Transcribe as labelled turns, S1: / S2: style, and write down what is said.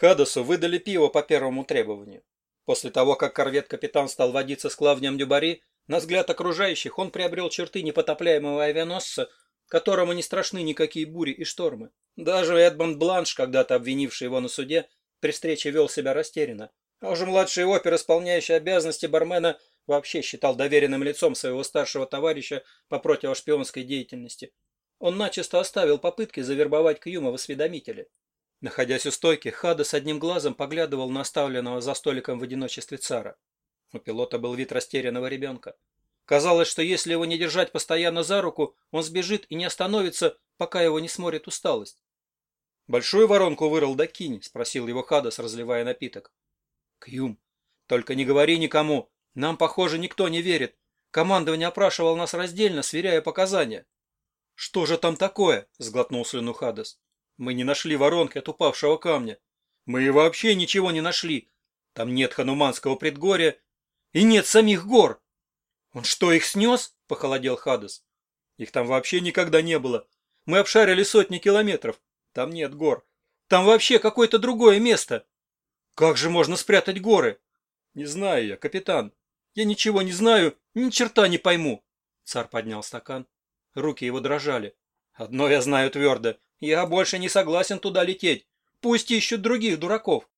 S1: Хадасу выдали пиво по первому требованию. После того, как корвет-капитан стал водиться с Клавнием Дюбари, на взгляд окружающих он приобрел черты непотопляемого авианосца, которому не страшны никакие бури и штормы. Даже Эдмонд Бланш, когда-то обвинивший его на суде, при встрече вел себя растерянно. А уже младший опер, исполняющий обязанности бармена, вообще считал доверенным лицом своего старшего товарища по противошпионской деятельности. Он начисто оставил попытки завербовать Кьюма в осведомителе. Находясь у стойки, Хада с одним глазом поглядывал на оставленного за столиком в одиночестве цара. У пилота был вид растерянного ребенка. Казалось, что если его не держать постоянно за руку, он сбежит и не остановится, пока его не сморит усталость. «Большую воронку вырыл Дакинь?» — спросил его Хадас, разливая напиток. «Кьюм, только не говори никому. Нам, похоже, никто не верит. Командование опрашивало нас раздельно, сверяя показания». «Что же там такое?» — сглотнул слюну Хадас. Мы не нашли воронки от упавшего камня. Мы и вообще ничего не нашли. Там нет хануманского предгорья и нет самих гор. Он что, их снес? Похолодел Хадас. Их там вообще никогда не было. Мы обшарили сотни километров. Там нет гор. Там вообще какое-то другое место. Как же можно спрятать горы? Не знаю я, капитан. Я ничего не знаю, ни черта не пойму. Царь поднял стакан. Руки его дрожали. Одно я знаю твердо. Я больше не согласен туда лететь. Пусть ищут других дураков.